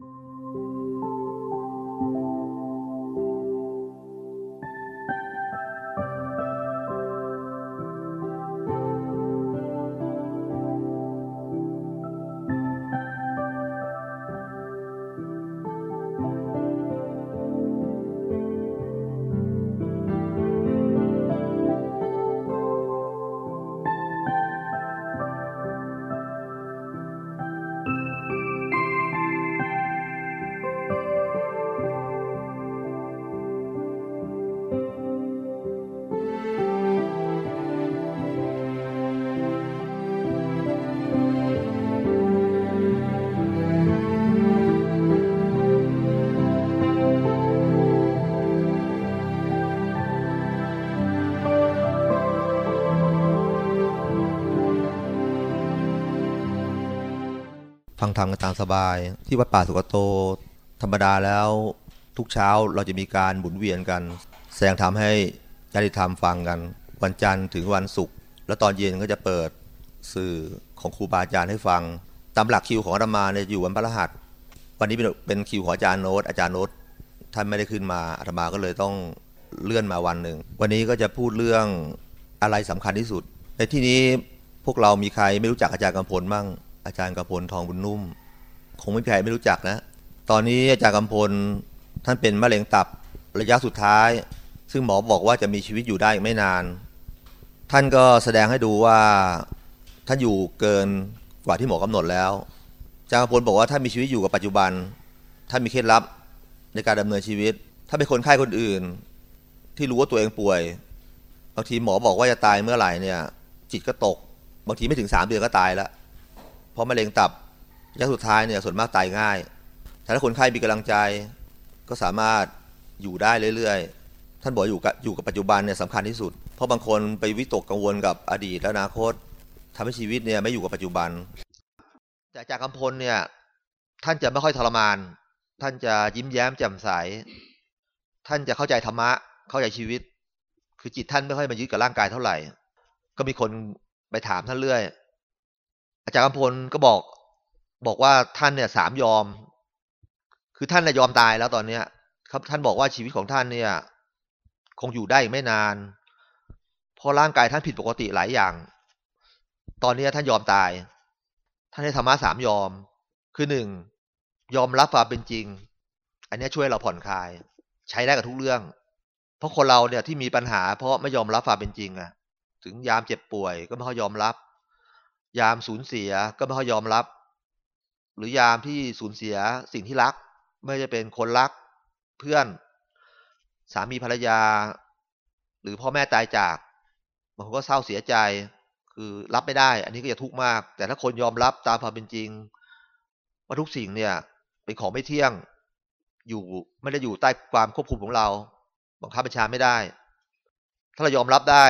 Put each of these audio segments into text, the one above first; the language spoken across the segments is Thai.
you ฟังธรรมกันตามสบาย ที่วัดป่าสุกโต ธรรมดาแล้วทุกเช้าเราจะมีการหมุนเวียนกัน แสดงธรรมให้ญาติธรรมฟังกัน วันจันทร์ถึงวันศุกร์แล้วตอนเย็นก็จะเปิดสื่อของครูบาอาจารย์ให้ฟัง ตามหลักคิวของอาตมาเนี่ยอยู่วันพฤหัส วันนี้เป็นเป็นคิวของอาจารย์โน้ตอาจารย์โน้ตท่านไม่ได้ขึ้นมาอาตมาก็เลยต้องเลื่อนมาวันหนึ่ง วันนี้ก็จะพูดเรื่องอะไรสำคัญที่สุด ในที่นี้พวกเรามีใครไม่รู้จักอาจารย์กำพลบ้าง อาจารย์กำพลทองบุญนุ่ม คงไม่มีใครไม่รู้จักนะ ตอนนี้อาจารย์กำพลท่านเป็นมะเร็งตับระยะสุดท้าย ซึ่งหมอบอกว่าจะมีชีวิตอยู่ได้อีกไม่นาน ท่านก็แสดงให้ดูว่าท่านอยู่เกินกว่าที่หมอกำหนดแล้วอาจารย์กำพลบอกว่าท่านมีชีวิตอยู่กับปัจจุบันท่านมีเคล็ดลับในการดำเนินชีวิต ถ้าเป็นคนไข้คนอื่น ที่รู้ว่าตัวเองป่วยบางทีหมอบอกว่าจะตายเมื่อไหร่เนี่ย จิตก็ตก บางทีไม่ถึงสามเดือนก็ตายแล้ว ราะมะเร็งตับระยะสุดท้ายเนี่ยส่วนมากตายง่าย แต่ถ้าคนไข้มีกำลังใจก็สามารถอยู่ได้เรื่อยๆ ท่านบอกอยู่กับอยู่กับปัจจุบันเนี่ยสำคัญที่สุด เพราะบางคนไปวิตกกังวลกับอดีตและอนาคตทำให้ชีวิตเนี่ยไม่อยู่กับปัจจุบัน แต่จากคำพลเนี่ยท่านจะไม่ค่อยทรมาน ท่านจะยิ้มแย้มแจ่มใส ท่านจะเข้าใจธรรมะ เข้าใจชีวิต คือจิตท่านไม่ค่อยมายึดกับร่างกายเท่าไหร่ ก็มีคนไปถามท่านเรื่อย อาจารย์กำพลก็บอก บอกว่าท่านเนี่ยสามยอม คือท่านน่ยยอมตายแล้วตอนเนี้ย ครับ ท่านบอกว่าชีวิตของท่านเนี่ย คงอยู่ได้อีกไม่นานเพราะร่างกายท่านผิดปกติหลายอย่าง ตอนนี้ท่านยอมตาย ท่านให้ธรรมะสามยอม คือหนึ่งยอมรับความเป็นจริง อันนี้ช่วยเราผ่อนคลาย ใช้ได้กับทุกเรื่อง เพราะคนเราเนี่ยที่มีปัญหา เพราะไม่ยอมรับความเป็นจริงอะถึงยามเจ็บป่วยก็ไม่ค่อยยอมรับ ยามสูญเสียก็ไม่ค่อยยอมรับ หรือยามที่สูญเสียสิ่งที่รัก ไม่จะเป็นคนรัก เพื่อน สามีภรรยา หรือพ่อแม่ตายจากบางคนก็เศร้าเสียใจ คือรับไม่ได้ อันนี้ก็จะทุกข์มาก แต่ถ้าคนยอมรับตามความเป็นจริง ว่าทุกสิ่งเนี่ย เป็นของไม่เที่ยง อยู่ไม่ได้อยู่ใต้ความควบคุมของเราบังคับบัญชาไม่ได้ ถ้าเรายอมรับได้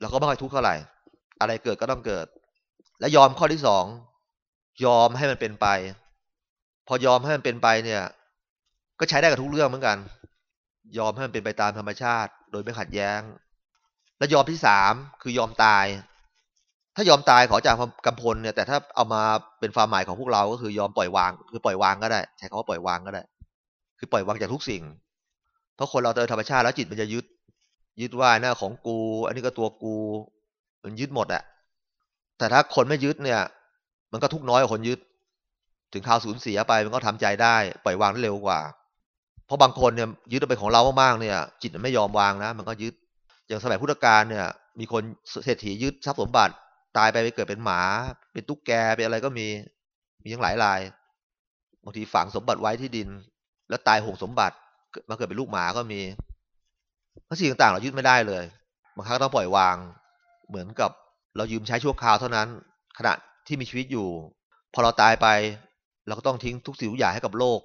เราก็ไม่ค่อยทุกข์เท่าไหร่ อะไรเกิดก็ต้องเกิด และยอมข้อที่สองยอมให้มันเป็นไป พอยอมให้มันเป็นไปเนี่ย ก็ใช้ได้กับทุกเรื่องเหมือนกัน ยอมให้มันเป็นไปตามธรรมชาติ โดยไม่ขัดแย้ง และยอมที่สามคือยอมตาย ถ้ายอมตายขอจากกำพลเนี่ยแต่ถ้าเอามาเป็นความหมายของพวกเราก็คือยอมปล่อยวาง คือปล่อยวางก็ได้ ใช้คำว่าปล่อยวางก็ได้ คือปล่อยวางจากทุกสิ่ง เพราะคนเราโดยธรรมชาติแล้วจิตมันจะยึด ยึดว่าหน้าของกู อันนี้ก็ตัวกู มันยึดหมดอะ แต่ถ้าคนไม่ยึดเนี่ย มันก็ทุกน้อยกว่าคนยึด ถึงข่าวสูญเสียไปมันก็ทำใจได้ ปล่อยวางได้เร็วกว่า เพราะบางคนเนี่ยยึดเอาเป็นของเรามากๆเนี่ย จิตมันไม่ยอมวางนะ มันก็ยึด อย่างสมัยพุทธกาลเนี่ย มีคนเศรษฐียึดทรัพย์สมบัติ ตายไปไปเกิดเป็นหมา เป็นตุ๊กแกเป็นอะไรก็มี มีทั้งหลายรายบางทีฝังสมบัติไว้ที่ดิน แล้วตายหงสมบัติมาเกิดเป็นลูกหมาก็มีทั้งสิ่งต่างๆ เรายึดไม่ได้เลยบางครั้งต้องปล่อยวางเหมือนกับ เรายืมใช้ชั่วคราวเท่านั้น ขณะที่มีชีวิตอยู่ พอเราตายไป เราก็ต้องทิ้งทุกสิ่งทุกอย่างให้กับโลก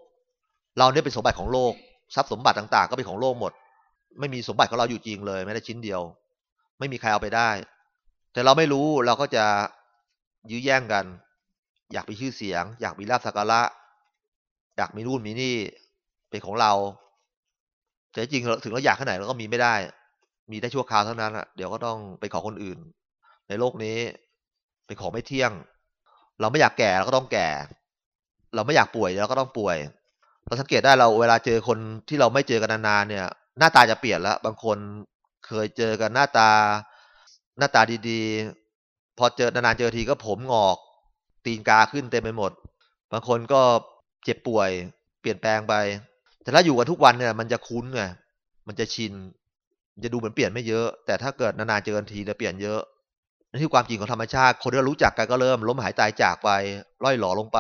เราเนี่ยเป็นสมบัติของโลก ทรัพย์สมบัติต่างๆ ก็เป็นของโลกหมด ไม่มีสมบัติของเราอยู่จริงเลยแม้แต่ชิ้นเดียว ไม่มีใครเอาไปได้ แต่เราไม่รู้เราก็จะยื้อแย่งกัน อยากมีชื่อเสียง อยากมีลาภสักการะอยากมีนู่นมีนี่เป็นของเรา แต่จริงถึงเราอยากแค่ไหนเราก็มีไม่ได้ มีได้ชั่วคราวเท่านั้นอะ เดี๋ยวก็ต้องเป็นขอคนอื่น ในโลกนี้เป็นของไม่เที่ยง เราไม่อยากแก่เราก็ต้องแก่ เราไม่อยากป่วยเราก็ต้องป่วย เราสังเกตได้เราเวลาเจอคนที่เราไม่เจอกันนานๆเนี่ย หน้าตาจะเปลี่ยนแล้ว บางคนเคยเจอกันหน้าตา หน้าตาดีๆ พอเจอนานๆเจอทีก็ผมงอก ตีนกาขึ้นเต็มไปหมด บางคนก็เจ็บป่วย เปลี่ยนแปลงไป แต่ถ้าอยู่กันทุกวันเนี่ย มันจะคุ้นไงมันจะชินจะดูเหมือนเปลี่ยนไม่เยอะ แต่ถ้าเกิดนานๆเจอกันทีจะเปลี่ยนเยอะ นั่นคือความจริงของธรรมชาติ คนที่เรารู้จักกันก็เริ่มล้มหายตายจากไปล่อยหลอลงไป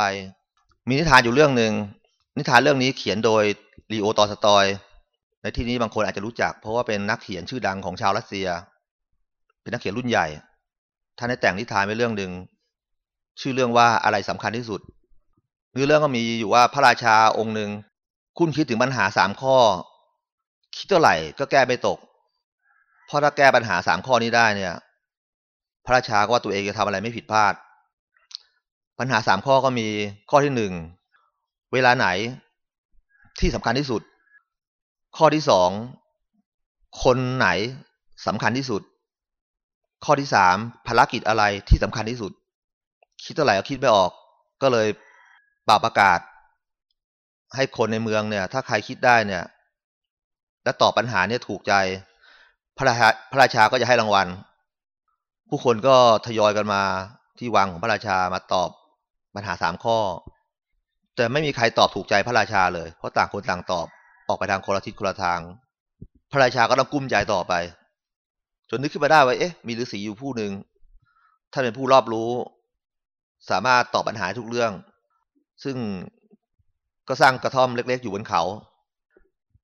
มีนิทานอยู่เรื่องหนึ่งนิทานเรื่องนี้เขียนโดยลีโอตอสตอยในที่นี้บางคนอาจจะรู้จัก เพราะว่าเป็นนักเขียนชื่อดังของชาวรัสเซีย เป็นนักเขียนรุ่นใหญ่ท่านได้แต่งนิทานไว้เรื่องหนึ่งชื่อเรื่องว่าอะไรสำคัญที่สุดเนื้อเรื่องก็มีอยู่ว่าพระราชาองค์หนึ่งคุ้นคิดถึงปัญหาสามข้อ คิดเท่าไหร่ก็แก้ไม่ตก เพราะถ้าแก้ปัญหาสามข้อนี้ได้เนี่ย พระราชาก็ว่าตัวเองจะทำอะไรไม่ผิดพลาด ปัญหาสามข้อก็มีข้อที่หนึ่งเวลาไหนที่สำคัญที่สุด ข้อที่สองคนไหนสำคัญที่สุด ข้อที่สามภารกิจอะไรที่สำคัญที่สุด คิดเท่าไหร่ก็คิดไม่ออก ก็เลยป่าประกาศ ให้คนในเมืองเนี่ย ถ้าใครคิดได้เนี่ย และตอบปัญหาเนี่ยถูกใจ พระราชาก็จะให้รางวัล ผู้คนก็ทยอยกันมาที่วังของพระราชามาตอบปัญหาสามข้อ แต่ไม่มีใครตอบถูกใจพระราชาเลย เพราะต่างคนต่างตอบออกไปทางคนละทิศคนละทาง พระราชาก็ต้องกุ้มใจต่อไป จนนึกขึ้นมาได้ว่าเอ๊ะ มีฤาษีอยู่ผู้หนึ่งท่านเป็นผู้รอบรู้ สามารถตอบปัญหาทุกเรื่อง ซึ่งก็สร้างกระท่อมเล็ก ๆ อยู่บนเขา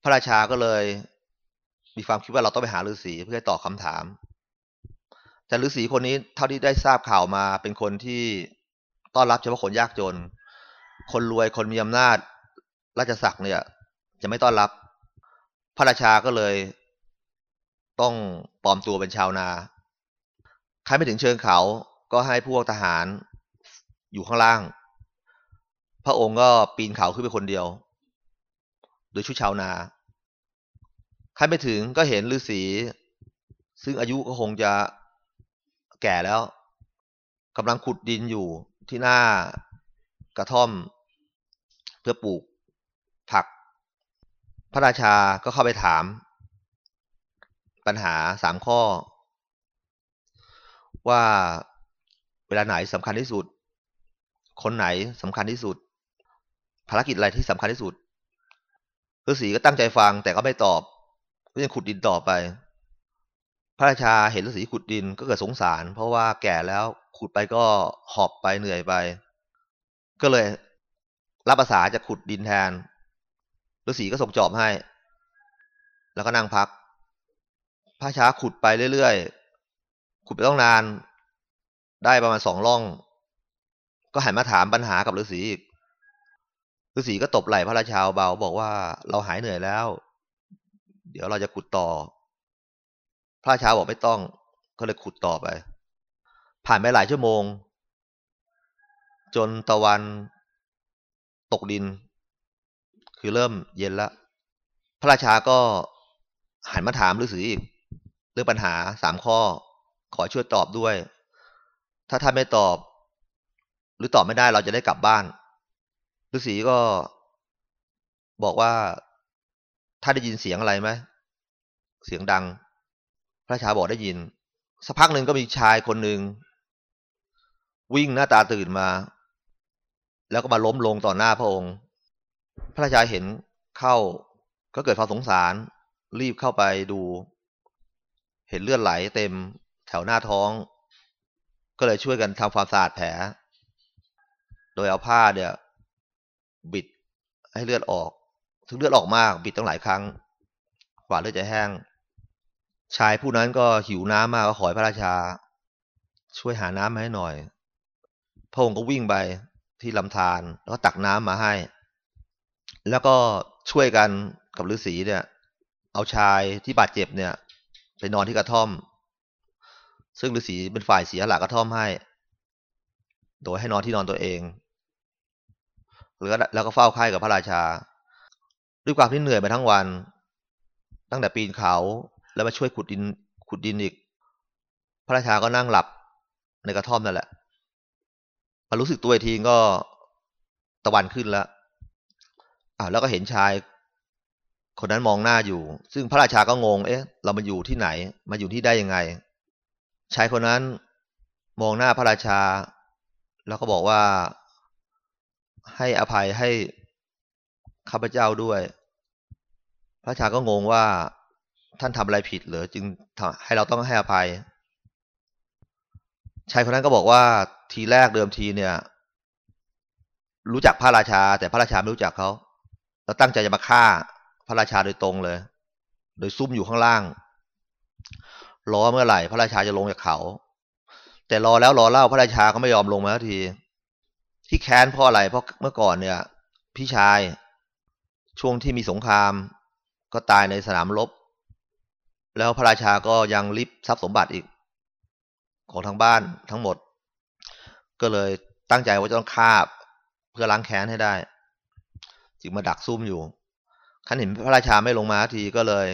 พระราชาก็เลย มีความคิดว่าเราต้องไปหาฤาษีเพื่อตอบคำถาม แต่ฤาษีคนนี้เท่าที่ได้ทราบข่าวมาเป็นคนที่ต้อนรับเฉพาะคนยากจน คนรวยคนมีอำนาจ ราชศักดิ์เนี่ย จะไม่ต้อนรับ พระราชาก็เลย ต้องปลอมตัวเป็นชาวนา ใครไม่ถึงเชิงเขาก็ให้พวกทหารอยู่ข้างล่าง พระองค์ก็ปีนเขาขึ้นไปคนเดียว โดยชุดชาวนา ใครไม่ถึงก็เห็นฤาษีซึ่งอายุก็คงจะ แก่แล้วกำลังขุดดินอยู่ที่หน้ากระท่อม เพื่อปลูกผัก พระราชาก็เข้าไปถาม ปัญหาสามข้อ ว่าเวลาไหนสำคัญที่สุด คนไหนสำคัญที่สุด ภารกิจอะไรที่สำคัญที่สุดฤาษีก็ตั้งใจฟังแต่ก็ไม่ตอบก็ยังขุดดินต่อไป ระราชาเห็นฤาษีขุดดินก็เกิดสงสาร เพราะว่าแก่แล้วขุดไปก็หอบไปเหนื่อยไป ก็เลยรับภาษาจะขุดดินแทนฤาษีก็ส่งจอบให้ แล้วก็นั่งพัก พระช้าขุดไปเรื่อยๆขุดไปต้องนาน ได้ประมาณสองล่อง ก็หันมาถามปัญหากับฤาษีอีกฤาษีก็ตบไหล่พระราชาเบาบอกว่าเราหายเหนื่อยแล้ว เดี๋ยวเราจะขุดต่อ พระราชาบอกไม่ต้องก็เลยขุดต่อไป ผ่านไปหลายชั่วโมง จนตะวันตกดิน คือเริ่มเย็นแล้วพระราชาก็หันมาถามฤาษีอีกเรื่องปัญหาสามข้อ ขอช่วยตอบด้วย ถ้าท่านไม่ตอบ หรือตอบไม่ได้เราจะได้กลับบ้านฤาษีก็บอกว่าท่านได้ยินเสียงอะไรไหมเสียงดัง ระชาบอกได้ยิน สักพักหนึ่งก็มีชายคนหนึ่งวิ่งหน้าตาตื่นมา แล้วก็มาล้มลงต่อหน้าพระองค์ พระราชาเห็นเข้าก็เกิดความสงสาร รีบเข้าไปดู เห็นเลือดไหลเต็มแถวหน้าท้อง ก็เลยช่วยกันทำความสะอาดแผล โดยเอาผ้าเนี่ย บิดให้เลือดออก ถึงเลือดออกมาก บิดตั้งหลายครั้งกว่าเลือดจะแห้ง ชายผู้นั้นก็หิวน้ำมากก็ขอให้พระราชา ช่วยหาน้ำมาให้หน่อย พระองค์ก็วิ่งไปที่ลำธารแล้วก็ตักน้ำมาให้ แล้วก็ช่วยกันกับฤาษีเนี่ย เอาชายที่บาดเจ็บเนี่ย ไปนอนที่กระท่อม ซึ่งฤาษีเป็นฝ่ายเสียหลักกระท่อมให้ โดยให้นอนที่นอนตัวเองแล้วแล้วก็เฝ้าไข่กับพระราชา ด้วยความที่เหนื่อยมาทั้งวัน ตั้งแต่ปีนเขา แล้วมาช่วยขุดดินขุดดินอีก พระราชาก็นั่งหลับในกระท่อมนั่นแหละมารู้สึกตัวทีก็ตะวันขึ้นแล้วอ่าวแล้วก็เห็นชาย คนนั้นมองหน้าอยู่ ซึ่งพระราชาก็งง เอ๊ะ เรามาอยู่ที่ไหน มาอยู่ที่ได้ยังไง ชายคนนั้นมองหน้าพระราชา แล้วก็บอกว่า ให้อภัยให้ข้าพเจ้าด้วย พระราชาก็งงว่า ท่านทำอะไรผิดหรือจึงให้เราต้องให้อภัยชายคนนั้นก็บอกว่าทีแรกเดิมทีเนี่ย รู้จักพระราชา แต่พระราชาไม่รู้จักเขาเราตั้งใจจะมาฆ่าพระราชาโดยตรงเลย โดยซุ่มอยู่ข้างล่าง รอเมื่อไหร่ พระราชาจะลงจากเขา แต่รอแล้วรอเล่าพระราชาก็ไม่ยอมลงมาที ที่แค้นเพราะอะไรเพราะเมื่อก่อนเนี่ย พี่ชายช่วงที่มีสงคราม ก็ตายในสนามรบ แล้วพระราชาก็ยังริบทรัพย์สมบัติอีก ของทั้งบ้านทั้งหมด ก็เลยตั้งใจว่าจะต้องฆ่าเพื่อล้างแค้นให้ได้ จึงมาดักซุ่มอยู่ขันเห็นพระราชาไม่ลงมาทีก็เลย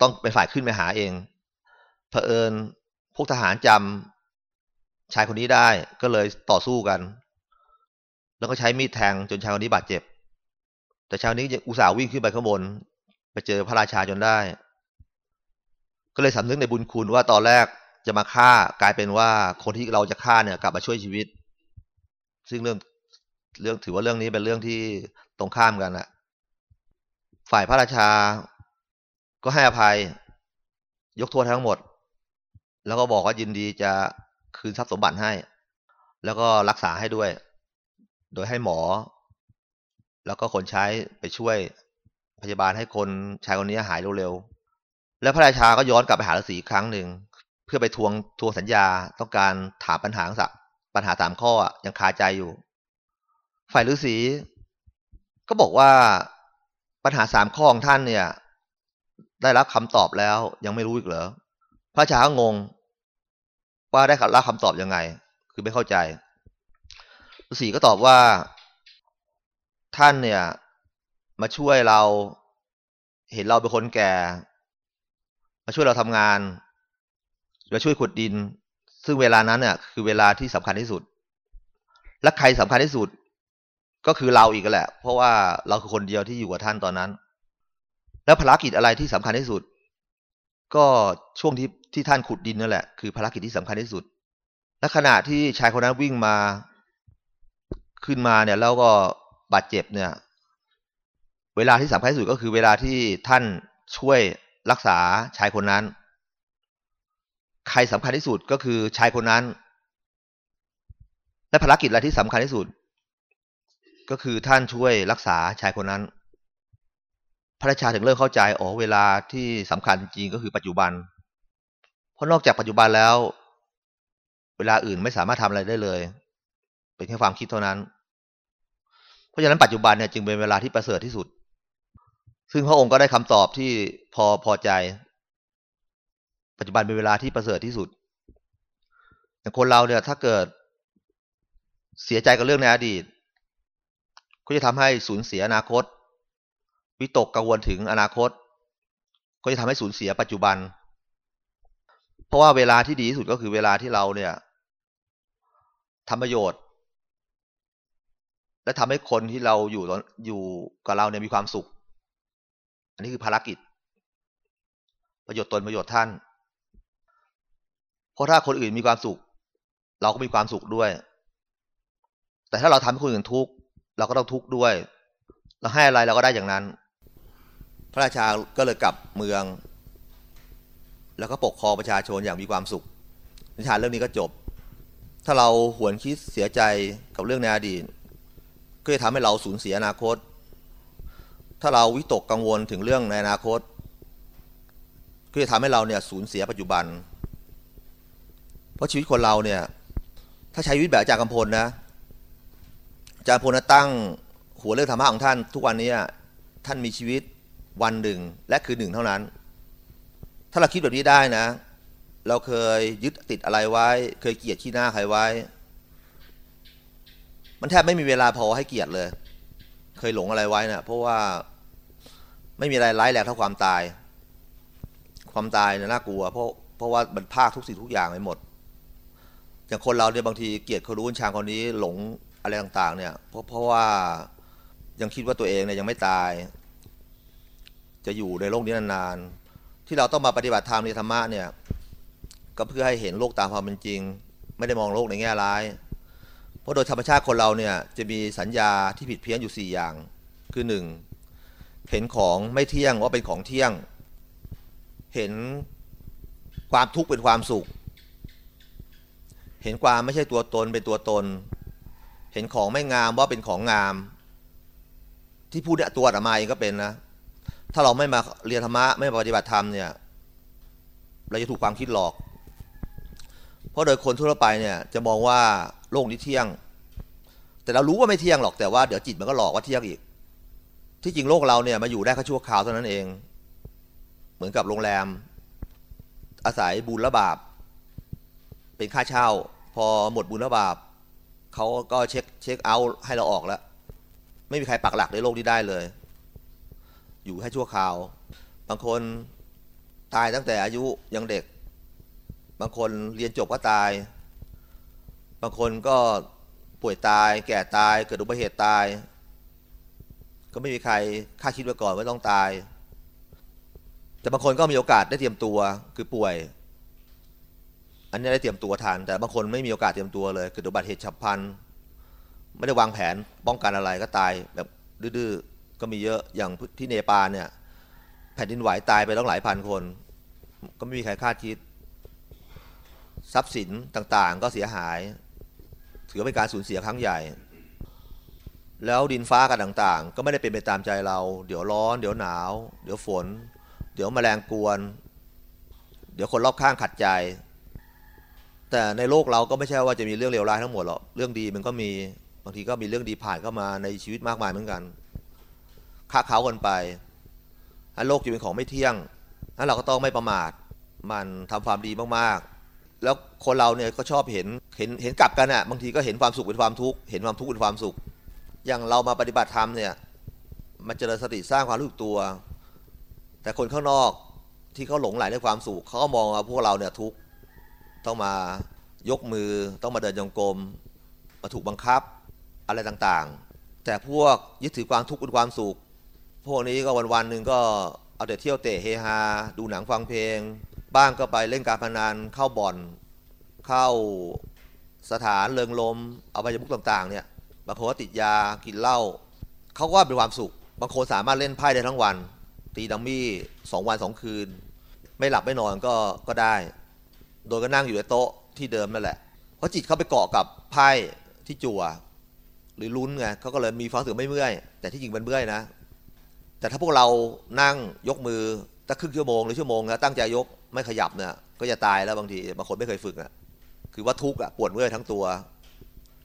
ต้องเป็นฝ่ายขึ้นไปหาเองเผอิญพวกทหารจำชายคนนี้ได้ก็เลยต่อสู้กัน แล้วก็ใช้มีดแทงจนชายคนนี้บาดเจ็บ แต่ชายคนนี้อุตส่าห์วิ่งขึ้นไปข้างบน ไปเจอพระราชาจนได้ ก็เลยสำนึกในบุญคุณว่าตอนแรกจะมาฆ่ากลายเป็นว่าคนที่เราจะฆ่าเนี่ยกลับมาช่วยชีวิต ซึ่งเรื่องเรื่องถือว่าเรื่องนี้เป็นเรื่องที่ตรงข้ามกันแหละฝ่ายพระราชาก็ให้อภัย ยกโทษทั้งหมด แล้วก็บอกว่ายินดีจะคืนทรัพย์สมบัติให้ แล้วก็รักษาให้ด้วย โดยให้หมอ แล้วก็คนใช้ไปช่วยพยาบาลให้คนชายคนนี้หายเร็วๆ แล้วพระราชาก็ย้อนกลับไปหาฤาษีครั้งหนึ่งเพื่อไปทวงทวงสัญญาต้องการถามปัญหาสัปัญหาสามข้อยังคาใจอยู่ ฝ่ายฤาษีก็บอกว่าปัญหาสามข้อของท่านเนี่ย ได้รับคำตอบแล้วยังไม่รู้อีกเหรอพระชาก็งง ว่าได้รับคำตอบยังไง คือไม่เข้าใจฤาษีก็ตอบว่า ท่านเนี่ย มาช่วยเรา เห็นเราเป็นคนแก่ มาช่วยเราทำงานมาช่วยขุดดิน ซึ่งเวลานั้นเนี่ยคือเวลาที่สำคัญที่สุด และใครสำคัญที่สุดก็คือเราอีกแหละ เพราะว่าเราคือคนเดียวที่อยู่กับท่านตอนนั้น แล้วภารกิจอะไรที่สำคัญที่สุด ก็ช่วงที่ที่ท่านขุดดินนั่นแหละคือภารกิจที่สำคัญที่สุด และขณะที่ชายคนนั้นวิ่งมาขึ้นมาเนี่ยแล้วก็บาดเจ็บเนี่ย เวลาที่สำคัญที่สุดก็คือเวลาที่ท่านช่วย รักษาชายคนนั้น ใครสำคัญที่สุดก็คือชายคนนั้น และภารกิจอะไรที่สำคัญที่สุด ก็คือท่านช่วยรักษาชายคนนั้น พระราชาถึงเริ่มเข้าใจอ๋อเวลาที่สำคัญจริงก็คือปัจจุบัน เพราะนอกจากปัจจุบันแล้ว เวลาอื่นไม่สามารถทำอะไรได้เลย เป็นแค่ความคิดเท่านั้น เพราะฉะนั้นปัจจุบันเนี่ยจึงเป็นเวลาที่ประเสริฐที่สุด ซึ่งพระองค์ก็ได้คำตอบที่พอพอใจ ปัจจุบันเป็นเวลาที่ประเสริฐที่สุดอย่างคนเราเนี่ยถ้าเกิดเสียใจกับเรื่องในอดีต ก็จะทำให้สูญเสียอนาคต วิตกกังวลถึงอนาคต ก็จะทำให้สูญเสียปัจจุบัน เพราะว่าเวลาที่ดีที่สุดก็คือเวลาที่เราเนี่ยทำประโยชน์ และทำให้คนที่เราอยู่อยู่กับเราเนี่ยมีความสุข นนี้คือภารกิจ ประโยชน์ตนประโยชน์ท่าน เพราะถ้าคนอื่นมีความสุข เราก็มีความสุขด้วย แต่ถ้าเราทำให้คนอื่นทุกข์เราก็ต้องทุกข์ด้วย เราให้อะไรเราก็ได้อย่างนั้น พระราชาก็เลยกลับเมือง แล้วก็ปกครองประชาชนอย่างมีความสุขนิทานเรื่องนี้ก็จบ ถ้าเราหวนคิดเสียใจกับเรื่องในอดีตก็จะทำให้เราสูญเสียอนาคต ถ้าเราวิตกกังวลถึงเรื่องในอนาคต ก็จะทำให้เราเนี่ยสูญเสียปัจจุบัน เพราะชีวิตคนเราเนี่ย ถ้าใช้ชีวิตแบบอาจารย์กำพลนะอาจารย์พลตั้งหัวเรื่องธรรมะของท่าน ทุกวันนี้ท่านมีชีวิตวันหนึ่งและคือหนึ่งเท่านั้น ถ้าเราคิดแบบนี้ได้นะ เราเคยยึดติดอะไรไว้ เคยเกลียดขี้หน้าใครไว้ มันแทบไม่มีเวลาพอให้เกียดเลย เคยหลงอะไรไว้นะเพราะว่า ไม่มีอะไรร้ายแรงเท่าความตาย ความตายเนี่ยน่ากลัว เพราะเพราะว่ามันภาคทุกสิ่งทุกอย่างไปหมด อย่างคนเราเนี่ยบางทีเกลียดคนรู้ชังคนนี้หลงอะไรต่างๆ เนี่ยเพราะเพราะว่ายังคิดว่าตัวเองเนี่ยยังไม่ตาย จะอยู่ในโลกนี้นานๆ ที่เราต้องมาปฏิบัติธรรมในธรรมะเนี่ย ก็เพื่อให้เห็นโลกตามความเป็นจริง ไม่ได้มองโลกในแง่ร้าย เพราะโดยธรรมชาติคนเราเนี่ยจะมีสัญญาที่ผิดเพี้ยนอยู่ 4 อย่าง คือหนึ่ง เห็นของไม่เที่ยงว่าเป็นของเที่ยง เห็นความทุกข์เป็นความสุข เห็นความไม่ใช่ตัวตนเป็นตัวตน เห็นของไม่งามว่าเป็นของงาม ที่พูดเนี่ยตัวอาตมาเองก็เป็นนะ ถ้าเราไม่มาเรียนธรรมะไม่ปฏิบัติธรรมเนี่ย เราจะถูกความคิดหลอก เพราะโดยคนทั่วไปเนี่ยจะมองว่าโลกนี้เที่ยง แต่เรารู้ว่าไม่เที่ยงหรอกแต่ว่าเดี๋ยวจิตมันก็หลอกว่าเที่ยงอีก ที่จริงโลกเราเนี่ยมาอยู่ได้แค่ชั่วคราวเท่านั้นเอง เหมือนกับโรงแรม อาศัยบุญและบาป เป็นค่าเช่า พอหมดบุญและบาปเขาก็เช็คเช็คเอาท์ให้เราออกแล้ว ไม่มีใครปักหลักในโลกนี้ได้เลย อยู่แค่ชั่วคราว บางคนตายตั้งแต่อายุยังเด็ก บางคนเรียนจบก็ตาย บางคนก็ป่วยตาย แก่ตาย เกิดอุบัติเหตุตาย ก็ไม่มีใครคาดคิดไว้ก่อนว่าต้องตาย แต่บางคนก็มีโอกาสได้เตรียมตัวคือป่วย อันนี้ได้เตรียมตัวทันแต่บางคนไม่มีโอกาสเตรียมตัวเลยเกิดอุบัติเหตุฉับพลันไม่ได้วางแผนป้องกันอะไรก็ตายแบบดื้อๆก็มีเยอะอย่างที่เนปาลเนี่ย แผ่นดินไหวตายไปตั้งหลายพันคน ก็ไม่มีใครคาดคิด ทรัพย์สินต่างๆ ก็เสียหาย ถือว่าเป็นการสูญเสียครั้งใหญ่ แล้วดินฟ้ากันต่างๆ ก็ไม่ได้เป็นไปตามใจเรา เดี๋ยวร้อน เดี๋ยวหนาว เดี๋ยวฝน เดี๋ยวแมลงกวน เดี๋ยวคนรอบข้างขัดใจ แต่ในโลกเราก็ไม่ใช่ว่าจะมีเรื่องเลวร้ายทั้งหมดหรอก เรื่องดีมันก็มี บางทีก็มีเรื่องดีผ่านเข้ามาในชีวิตมากมายเหมือนกันค้าเขากันไปโลกจะเป็นของไม่เที่ยงนั้นเราก็ต้องไม่ประมาท มันทำความดีมากๆ แล้วคนเราเนี่ยก็ชอบเห็น เห็น เห็นกลับกันอะ บางทีก็เห็นความสุขเป็นความทุกข์ เห็นความทุกข์เป็นความสุข อย่างเรามาปฏิบัติธรรมเนี่ยมันเจริญสติสร้างความรู้สึกตัว แต่คนข้างนอกที่เขาหลงไหลในความสุขเขาก็มองว่าพวกเราเนี่ยทุกต้องมายกมือต้องมาเดินจงกรมมาถูกบังคับอะไรต่างๆ แต่พวกยึดถือความทุกข์เป็นความสุข พวกนี้ก็วันๆหนึ่งก็เอาแต่เที่ยวเตะเฮฮาดูหนังฟังเพลง บ้างก็ไปเล่นการพนันเข้าบ่อน เข้าสถานเริงลมเอาไปมุกต่างๆเนี่ย บางคนก็ติดยากินเหล้าเขาก็ว่าเป็นความสุข บางคนสามารถเล่นไพ่ได้ทั้งวัน ตีดัมมี่สองวันสองคืน ไม่หลับไม่นอนก็ก็ได้ โดยก็นั่งอยู่ในโต๊ะที่เดิมนั่นแหละ เพราะจิตเขาไปเกาะกับไพ่ที่จั่วหรือลุ้นไงเขาก็เลยมีความรู้สึกไม่เมื่อย แต่ที่จริงมันเมื่อยนะ แต่ถ้าพวกเรานั่งยกมือตั้งครึ่งชั่วโมงหรือชั่วโมงนะตั้งใจยกไม่ขยับเนี่ยก็จะตายแล้วบางทีบางคนไม่เคยฝึกอะคือว่าทุกข์อะปวดเมื่อยทั้งตัว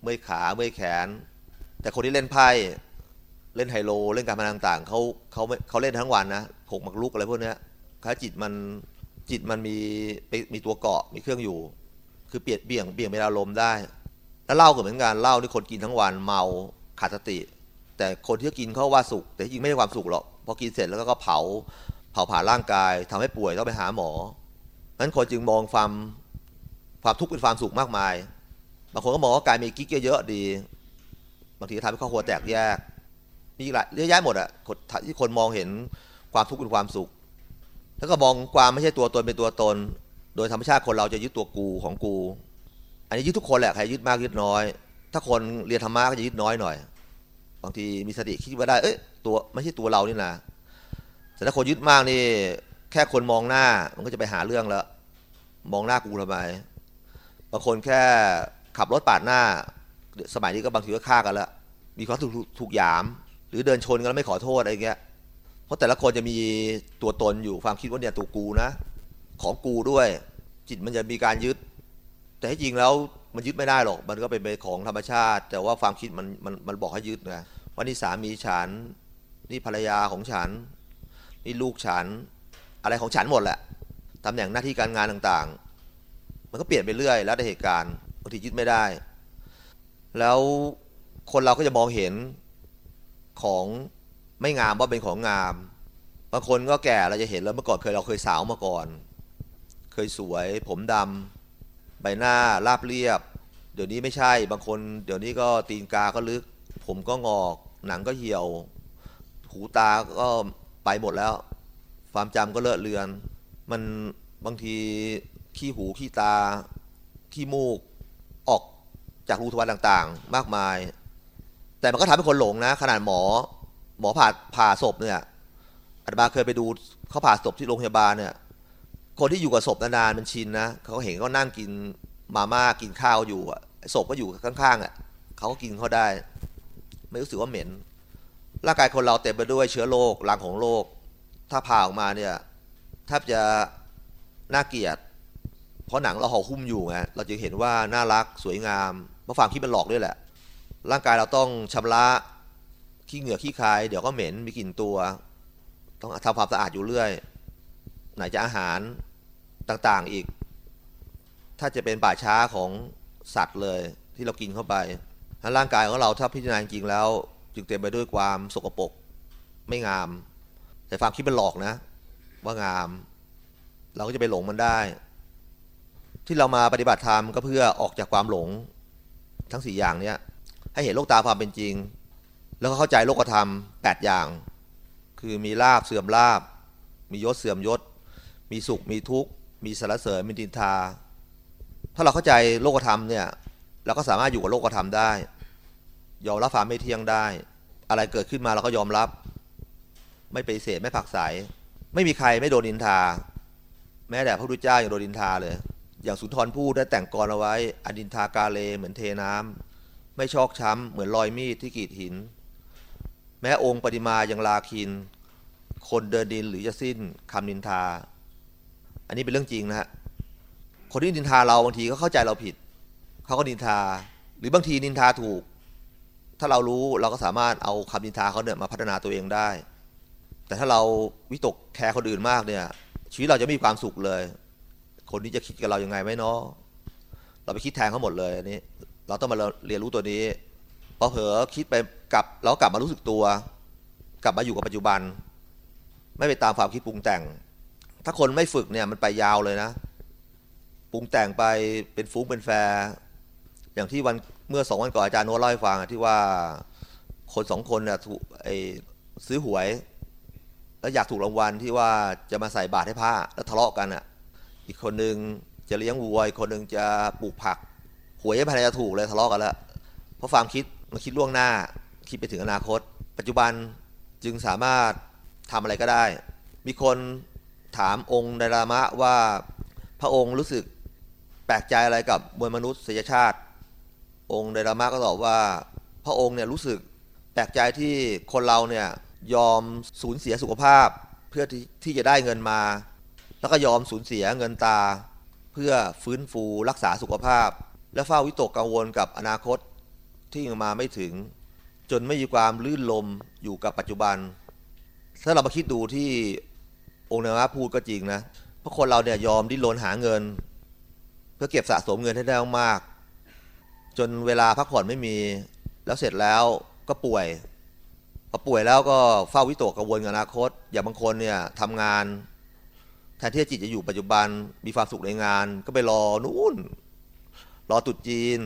มื่อยขาเมื่อยแขน แต่คนที่เล่นไพ่เล่นไฮโล เล่นการพนันต่างๆเขาเขาเขาเล่นทั้งวันนะผกหมักลุกอะไรพวกเนี้ยถ้าจิตมันจิตมันมีมีตัวเกาะมีเครื่องอยู่ คือเปลี่ยนเบี่ยงเบี่ยงเวลาลมได้ แล้วเหล้าก็เหมือนกันเหล้าที่คนกินทั้งวันเมาขาดสติ แต่คนที่กินเขาว่าสุข แต่จริงไม่ใช่ความสุขหรอกพอกินเสร็จแล้วก็เผาเผาผ่าร่างกายทำให้ป่วยต้องไปหาหมอนั้นคนจึงมองความความทุกข์เป็นความสุขมากมาย บางคนก็มองว่ากายมีกิ๊กเยอะๆดี บางทีทำให้ครอบครัวแตกแยก มีหลายเยอะแยะหมดอะที่คนมองเห็นความทุกข์เป็นความสุข แล้วก็มองความไม่ใช่ตัวตนเป็นตัวตน โดยธรรมชาติคนเราจะยึดตัวกูของกู อันนี้ยึดทุกคนแหละใครยึดมากยึดน้อย ถ้าคนเรียนธรรมะก็จะยึดน้อยหน่อย บางทีมีสติคิดว่าได้ เอ้ยตัวไม่ใช่ตัวเรานี่นะแต่ถ้าคนยึดมากนี่ แค่คนมองหน้ามันก็จะไปหาเรื่องแล้ว มองหน้ากูทำไม บางคนแค่ ขับรถปาดหน้า สมัยนี้ก็บางทีก็ฆ่ากันแล้วมีความถูกถูกหยาม หรือเดินชนกันแล้วไม่ขอโทษอะไรเงี้ยเพราะแต่ละคนจะมีตัวตนอยู่ความคิดว่าเนี่ยตัวกูนะ ของกูด้วย จิตมันจะมีการยึด แต่ที่จริงแล้วมันยึดไม่ได้หรอก มันก็เป็นไปของธรรมชาติ แต่ว่าความคิดมันมันมันบอกให้ยึดไงว่านี่สามีฉันนี่ภรรยาของฉัน นี่ลูกฉัน อะไรของฉันหมดแหละตำแหน่งหน้าที่การงานต่างๆ มันก็เปลี่ยนไปเรื่อยแล้วแต่เหตุการณ์างทียึดไม่ได้ แล้วคนเราก็จะมองเห็นของไม่งามว่าเป็นของงาม บางคนก็แก่เราจะเห็นแล้วเมื่อก่อนเคยเราเคยสาวมาก่อน เคยสวย ผมดำใบหน้าราบเรียบ เดี๋ยวนี้ไม่ใช่ บางคน เดี๋ยวนี้ก็ตีนกาก็ลึก ผมก็งอก หนังก็เหี่ยว หูตาก็ไปหมดแล้ว ความจำก็เลอะเลือน มันบางทีขี้หูขี้ตาขี้มูก ออกจากรูทวารต่างๆ มากมาย แต่มันก็ทำให้คนหลงนะ ขนาดหมอ หมอผ่าผ่าศพเนี่ยอาตมาเคยไปดูเขาผ่าศพที่โรงพยาบาลเนี่ย คนที่อยู่กับศพนานๆมันชินนะเขาเห็นก็นั่งกินมาม่ากินข้าวอยู่อะศพก็อยู่ข้างๆอะเขาก็กินเขาได้ ไม่รู้สึกว่าเหม็นร่างกายคนเราเต็มไปด้วยเชื้อโรครังของโรคถ้าผ่าออกมาเนี่ยแทบจะน่าเกลียด เพราะหนังเราห่อหุ้มอยู่ไงเราจะเห็นว่าน่ารักสวยงามเพราะความคิดมันหลอกด้วยแหละ ร่างกายเราต้องชำระขี้เหงื่อขี้คาย เดี๋ยวก็เหม็นมีกลิ่นตัว ต้องทำความสะอาดอยู่เรื่อย ไหนจะอาหารต่างๆอีก ถ้าจะเป็นป่าช้าของสัตว์เลยที่เรากินเข้าไปถ้าร่างกายของเราถ้าพิจารณาจริงแล้ว จึงเต็มไปด้วยความสกปรกไม่งาม แต่ความคิดมันหลอกนะ ว่างาม เราก็จะไปหลงมันได้ ที่เรามาปฏิบัติธรรมก็เพื่อออกจากความหลงทั้งสี่อย่างเนี้ยให้เห็นโลกตาความเป็นจริง แล้วก็เข้าใจโลกธรรมแปดอย่าง คือมีลาบเสื่อมลาบ มียศเสื่อมยศ มีสุขมีทุกข์ มีสารเสริญมีดินทา ถ้าเราเข้าใจโลกธรรมเนี่ยเราก็สามารถอยู่กับโลกธรรมได้ ยอมรับความไม่เที่ยงได้ อะไรเกิดขึ้นมาเราก็ยอมรับ ไม่ไปเสดไม่ผักใสไม่มีใครไม่โดนดินทา แม้แต่พระพุทธเจ้ายังโดนดินทาเลย อย่างสุนทรภู่ได้แต่งกรเอาไว้ อดินทากาเลเหมือนเทน้ำไม่ชอกช้ำเหมือนรอยมีดที่กีดหิน แม้องค์ปฏิมายังลาคิน คนเดินดินหรือจะสิ้นคำนินทา อันนี้เป็นเรื่องจริงนะฮะคนที่นินทาเราบางทีก็เข้าใจเราผิด เขาก็นินทา หรือบางทีนินทาถูก ถ้าเรารู้เราก็สามารถเอาคำนินทาเขาเนี่ยมาพัฒนาตัวเองได้ แต่ถ้าเราวิตกแคร์คนอื่นมากเนี่ยชีวิตเราจะไม่มีความสุขเลย คนนี้จะคิดกับเรายังไงไหมเนาะเราไปคิดแทนเขาหมดเลยอันนี้ เราต้องมาเรียนรู้ตัวนี้พอเผลอคิดไปกลับเรากลับมารู้สึกตัว กลับมาอยู่กับปัจจุบัน ไม่ไปตามความคิดปรุงแต่ง ถ้าคนไม่ฝึกเนี่ยมันไปยาวเลยนะปรุงแต่งไปเป็นฟุ้งเป็นแฟอย่างที่วันเมื่อสองวันก่อนอาจารย์โน้ตเล่าให้ฟังที่ว่าคนสองคนเนี่ยถูกไอซื้อหวย แล้วอยากถูกรางวัลที่ว่าจะมาใส่บาตรให้พระแล้วทะเลาะกันอะ อีกคนนึงจะเลี้ยงวัวอีกคนนึงจะปลูกผักหวยไม่ทันถูกเลยทะเลาะกันแล้วเพราะความคิดมันคิดล่วงหน้า คิดไปถึงอนาคต ปัจจุบันจึงสามารถทำอะไรก็ได้ มีคนถามองค์ไดรามะว่าพระองค์รู้สึกแปลกใจอะไรกับมวลมนุษยชาติ องค์ไดรามะก็ตอบว่า พระองค์เนี่ยรู้สึกแปลกใจที่คนเราเนี่ยยอมสูญเสียสุขภาพ เพื่อที่ที่จะได้เงินมา แล้วก็ยอมสูญเสียเงินตา เพื่อฟื้นฟูรักษาสุขภาพ และเฝ้าวิตกกังวลกับอนาคตที่ยังมาไม่ถึง จนไม่มีความลื่นลมอยู่กับปัจจุบัน ถ้าเรามาคิดดูที่องค์นามะพูดก็จริงนะเพราะคนเราเนี่ยยอมดิ้นรนหาเงิน เพื่อเก็บสะสมเงินให้ได้มาก จนเวลาพักผ่อนไม่มี แล้วเสร็จแล้วก็ป่วยพอป่วยแล้วก็เฝ้าวิตกกังวลกับอนาคต อย่างบางคนเนี่ยทำงาน แทนที่จิตจะอยู่ปัจจุบันมีความสุขในงาน ก็ไปรอนู่น รอตรุษจีน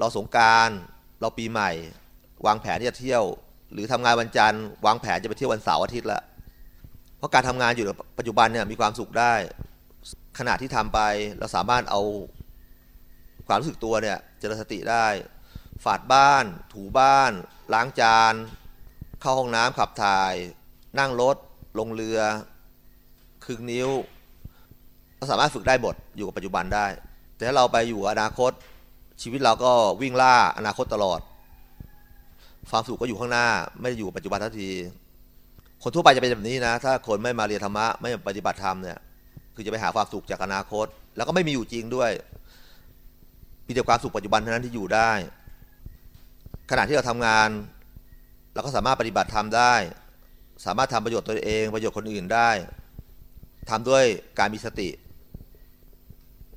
รอสงการรอปีใหม่ วางแผนที่จะเที่ยว หรือทำงานวันจันทร์วางแผนจะไปเที่ยววันเสาร์อาทิตย์ละเพราะการทำงานอยู่ปัจจุบันเนี่ยมีความสุขได้ขณะที่ทำไปเราสามารถเอาความรู้สึกตัวเนี่ยเจริญสติได้ ฝาดบ้าน ถูบ้าน ล้างจาน เข้าห้องน้ำขับถ่าย นั่งรถ ลงเรือคึงนิ้ว เราสามารถฝึกได้หมดอยู่กับปัจจุบันได้ แต่ถ้าเราไปอยู่อนาคตชีวิตเราก็วิ่งล่าอนาคตตลอด ความสุขก็อยู่ข้างหน้า ไม่ได้อยู่ปัจจุบันทันที คนทั่วไปจะเป็นแบบนี้นะ ถ้าคนไม่มาเรียนธรรมะไม่ปฏิบัติธรรมเนี่ย คือจะไปหาความสุขจากอนาคต แล้วก็ไม่มีอยู่จริงด้วยมีแต่ความสุขปัจจุบันเท่านั้นที่อยู่ได้ ขณะที่เราทำงานเราก็สามารถปฏิบัติธรรมได้ สามารถทำประโยชน์ตัวเอง ประโยชน์คนอื่นได้ทำด้วยการมีสติ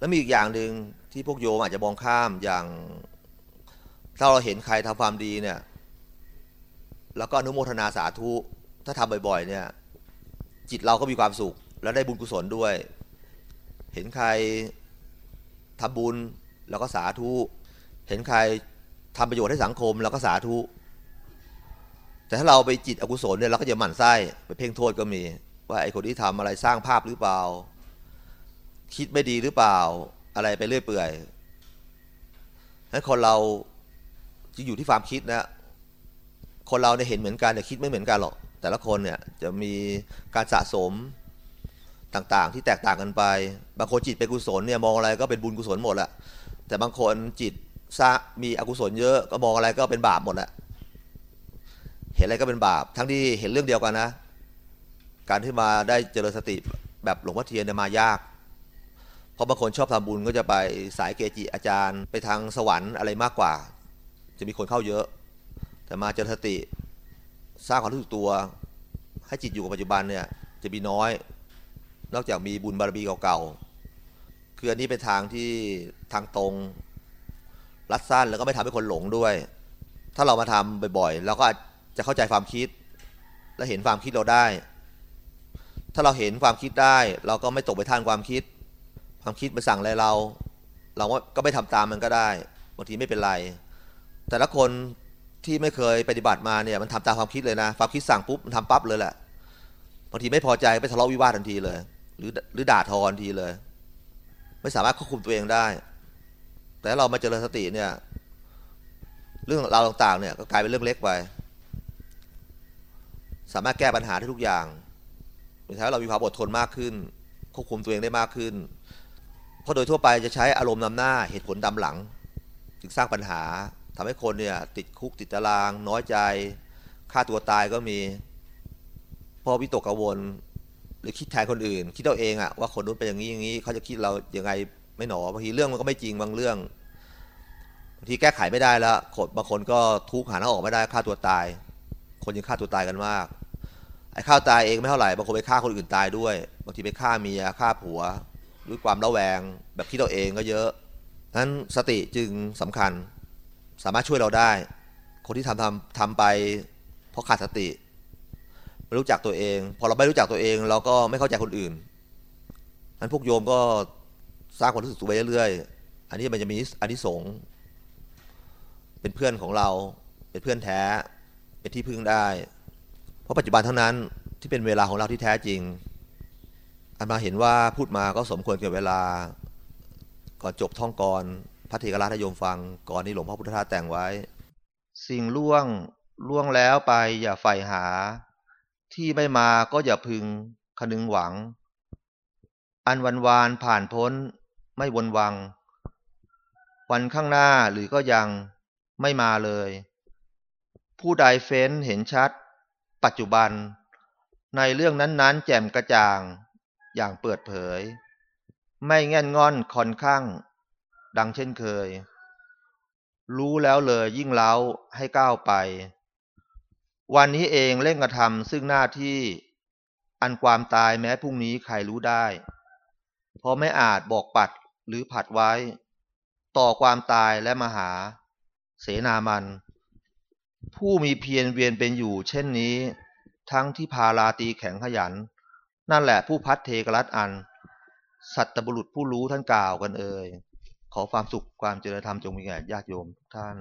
แล้วมีอีกอย่างหนึ่งที่พวกโยมอาจจะมองข้ามอย่างถ้าเราเห็นใครทำความดีเนี่ย แล้วก็อนุโมทนาสาธุ ถ้าทำบ่อยๆ เนี่ย จิตเราก็มีความสุข แล้วได้บุญกุศลด้วย เห็นใครทำบุญแล้วก็สาธุ เห็นใครทำประโยชน์ให้สังคมเราก็สาธุ แต่ถ้าเราไปจิตอกุศลเนี่ยเราก็จะหมั่นไส้ไปเพ่งโทษก็มี ว่าไอ้คนที่ทำอะไรสร้างภาพหรือเปล่า คิดไม่ดีหรือเปล่า อะไรไปเรื่อยเปื่อยนั้นคนเราจะอยู่ที่ความคิดนะ คนเราเนี่ยเห็นเหมือนกันแต่คิดไม่เหมือนกันหรอก แต่ละคนเนี่ยจะมีการสะสมต่างๆ ที่แตกต่างกันไป บางคนจิตเป็นกุศลเนี่ยมองอะไรก็เป็นบุญกุศลหมดแหละแต่บางคนจิตซะมีอกุศลเยอะก็มองอะไรก็เป็นบาปหมดแหละเห็นอะไรก็เป็นบาป ทั้งที่เห็นเรื่องเดียวกันนะ การที่มาได้เจริญสติแบบหลวงพ่อเทียนเนี่ยมายาก เพราะบางคนชอบทำบุญก็จะไปสายเกจิอาจารย์ ไปทางสวรรค์อะไรมากกว่า จะมีคนเข้าเยอะ แต่มาเจริญสติสร้างความรู้สึกตัว ให้จิตอยู่กับปัจจุบันเนี่ยจะมีน้อย นอกจากมีบุญบารมีเก่าๆคืออันนี้เป็นทางที่ทางตรงรัดสั้นแล้วก็ไม่ทำให้คนหลงด้วย ถ้าเรามาทำบ่อยๆเราก็จะเข้าใจความคิด และเห็นความคิดเราได้ ถ้าเราเห็นความคิดได้ เราก็ไม่ตกไปท่านความคิด ความคิดมาสั่งอะไรเรา เราก็ไม่ทำตามมันก็ได้บางทีไม่เป็นไร แต่ละคนที่ไม่เคยปฏิบัติมาเนี่ยมันทำตามความคิดเลยนะ ความคิดสั่งปุ๊บมันทำปั๊บเลยแหละบางทีไม่พอใจไปทะเลาะวิวาททันทีเลย หรือหรือด่าทอทันทีเลย ไม่สามารถควบคุมตัวเองได้ แต่เรามาเจริญสติเนี่ย เรื่องราวต่างๆเนี่ยก็กลายเป็นเรื่องเล็กไปสามารถแก้ปัญหาได้ทุกอย่างทำให้เรามีความอดทนมากขึ้น ควบคุมตัวเองได้มากขึ้น เพราะโดยทั่วไปจะใช้อารมณ์นำหน้าเหตุผลดำหลังจึงสร้างปัญหาทำให้คนเนี่ยติดคุกติดตาราง น้อยใจฆ่าตัวตายก็มีพราะวิตกกังวล หรือคิดแทนคนอื่น คิดเอาเองอะว่าคนนู้นเป็นอย่างนี้อย่างนี้เขาจะคิดเราอย่างไงไม่หนอบางทีเรื่องมันก็ไม่จริงบางเรื่องบางทีแก้ไขไม่ได้แล้วคนบางคนก็ทุกข์หาทางออกไม่ได้ฆ่าตัวตาย คนยังฆ่าตัวตายกันมากไอ้ฆ่าตายเองไม่เท่าไหร่บางคนไปฆ่าคนอื่นตายด้วย บางทีไปฆ่าเมียฆ่าผัว ด้วยความระแวง แบบคิดเอาเองก็เยอะนั้นสติจึงสำคัญ สามารถช่วยเราได้ คนที่ทำทำทำไป เพราะขาดสติไม่รู้จักตัวเอง พอเราไม่รู้จักตัวเอง เราก็ไม่เข้าใจคนอื่นนั้นพวกโยมก็สร้างความรู้สึกตัวไปเรื่อยๆ อันนี้มันจะมีอันที่สงเป็นเพื่อนของเรา เป็นเพื่อนแท้ เป็นที่พึ่งได้ เพราะปัจจุบันเท่านั้นที่เป็นเวลาของเราที่แท้จริง อันมาเห็นว่าพูดมาก็สมควรเกี่ยวเวลา ก่อนจบท่องกรพระเทกราชโยมฟังก่อนนี้หลวงพ่อพุทธทาสแต่งไว้ สิ่งล่วงล่วงแล้วไปอย่าใฝ่หา ที่ไม่มาก็อย่าพึงคนึงหวัง อันวันวานผ่านพ้นไม่วนวัง วันข้างหน้าหรือก็ยังไม่มาเลย ผู้ใดเฟ้นเห็นชัด ปัจจุบัน ในเรื่องนั้นๆ แจ่มกระจ่าง อย่างเปิดเผย ไม่แง่นงอนคอนข้าง ดังเช่นเคย รู้แล้วเลยยิ่งเล้าให้ก้าวไป วันนี้เองเร่งกระทำซึ่งหน้าที่ อันความตายแม้พรุ่งนี้ใครรู้ได้ เพราะไม่อาจบอกปัดหรือผัดไว้ ต่อความตายและมหา เสนามัน ผู้มีเพียรเวียนเป็นอยู่เช่นนี้ ทั้งที่พาลาตีแข็งขยัน นั่นแหละผู้พัดเทกรัตอัน สัตบุรุษผู้รู้ท่านกล่าวกันเอ่ยขอความสุขความเจริญธรรมจงมีแก่ญาติโยมทุกท่าน